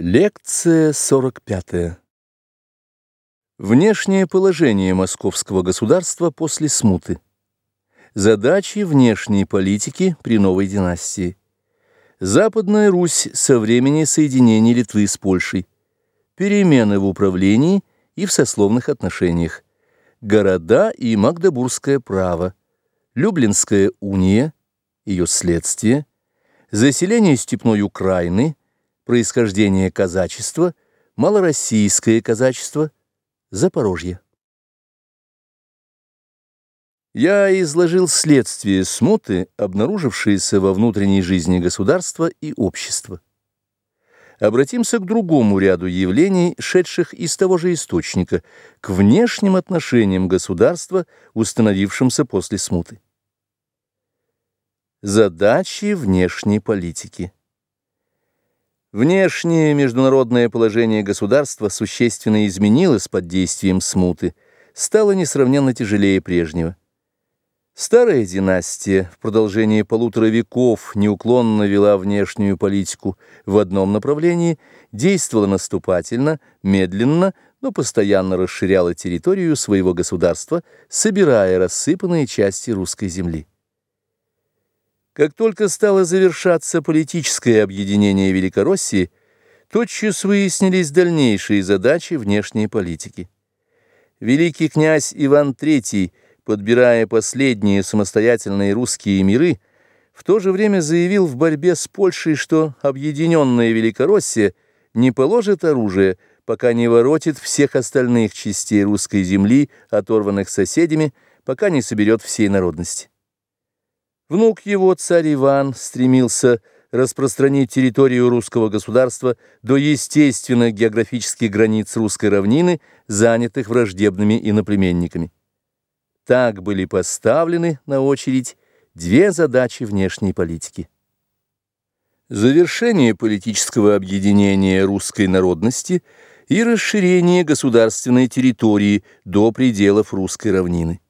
Лекция 45. Внешнее положение московского государства после смуты. Задачи внешней политики при новой династии. Западная Русь со времени соединения Литвы с Польшей. Перемены в управлении и в сословных отношениях. Города и Магдебургское право. Люблинская уния, ее следствие. Заселение степной Украины – происхождение казачества, малороссийское казачество, Запорожье. Я изложил следствие смуты, обнаружившиеся во внутренней жизни государства и общества. Обратимся к другому ряду явлений, шедших из того же источника, к внешним отношениям государства, установившимся после смуты. Задачи внешней политики. Внешнее международное положение государства существенно изменилось под действием смуты, стало несравненно тяжелее прежнего. Старая династия в продолжении полутора веков неуклонно вела внешнюю политику в одном направлении, действовала наступательно, медленно, но постоянно расширяла территорию своего государства, собирая рассыпанные части русской земли. Как только стало завершаться политическое объединение Великороссии, тотчас выяснились дальнейшие задачи внешней политики. Великий князь Иван III, подбирая последние самостоятельные русские миры, в то же время заявил в борьбе с Польшей, что объединенная Великороссия не положит оружие, пока не воротит всех остальных частей русской земли, оторванных соседями, пока не соберет всей народности. Внук его, царь Иван, стремился распространить территорию русского государства до естественных географических границ русской равнины, занятых враждебными иноплеменниками. Так были поставлены на очередь две задачи внешней политики. Завершение политического объединения русской народности и расширение государственной территории до пределов русской равнины.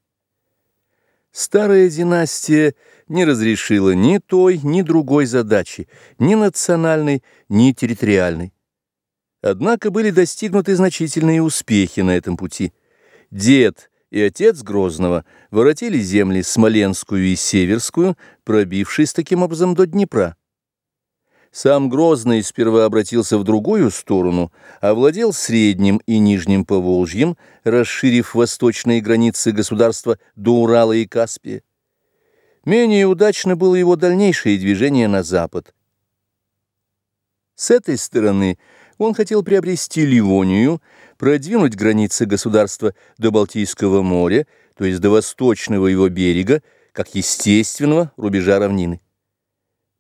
Старая династия не разрешила ни той, ни другой задачи, ни национальной, ни территориальной. Однако были достигнуты значительные успехи на этом пути. Дед и отец Грозного воротили земли Смоленскую и Северскую, пробившись таким образом до Днепра. Сам Грозный сперва обратился в другую сторону, овладел Средним и Нижним Поволжьем, расширив восточные границы государства до Урала и Каспия. Менее удачно было его дальнейшее движение на запад. С этой стороны он хотел приобрести Ливонию, продвинуть границы государства до Балтийского моря, то есть до восточного его берега, как естественного рубежа равнины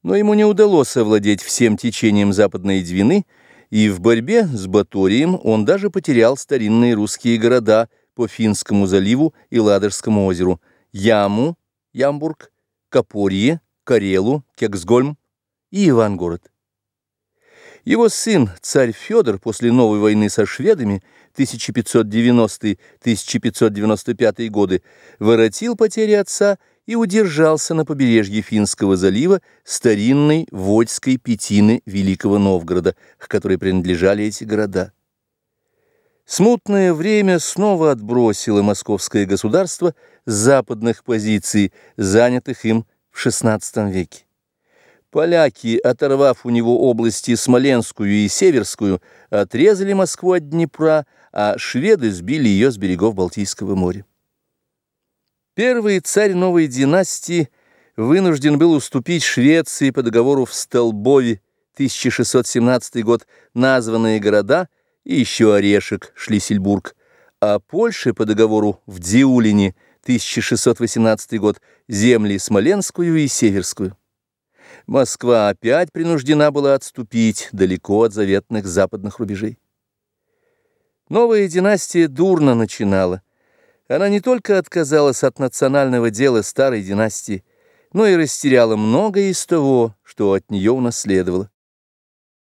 но ему не удалось овладеть всем течением Западной Двины, и в борьбе с Баторием он даже потерял старинные русские города по Финскому заливу и Ладожскому озеру Яму, Ямбург, Копорье, Карелу, Кексгольм и Ивангород. Его сын, царь Федор, после новой войны со шведами 1590-1595 годы, воротил потери отца и удержался на побережье Финского залива старинной Водьской пятины Великого Новгорода, к которой принадлежали эти города. Смутное время снова отбросило московское государство с западных позиций, занятых им в XVI веке. Поляки, оторвав у него области Смоленскую и Северскую, отрезали Москву от Днепра, а шведы сбили ее с берегов Балтийского моря. Первый царь новой династии вынужден был уступить Швеции по договору в Столбове 1617 год названные города и еще Орешек, Шлиссельбург, а Польше по договору в Диулине 1618 год земли Смоленскую и Северскую. Москва опять принуждена была отступить далеко от заветных западных рубежей. Новая династия дурно начинала. Она не только отказалась от национального дела старой династии, но и растеряла многое из того, что от нее унаследовала.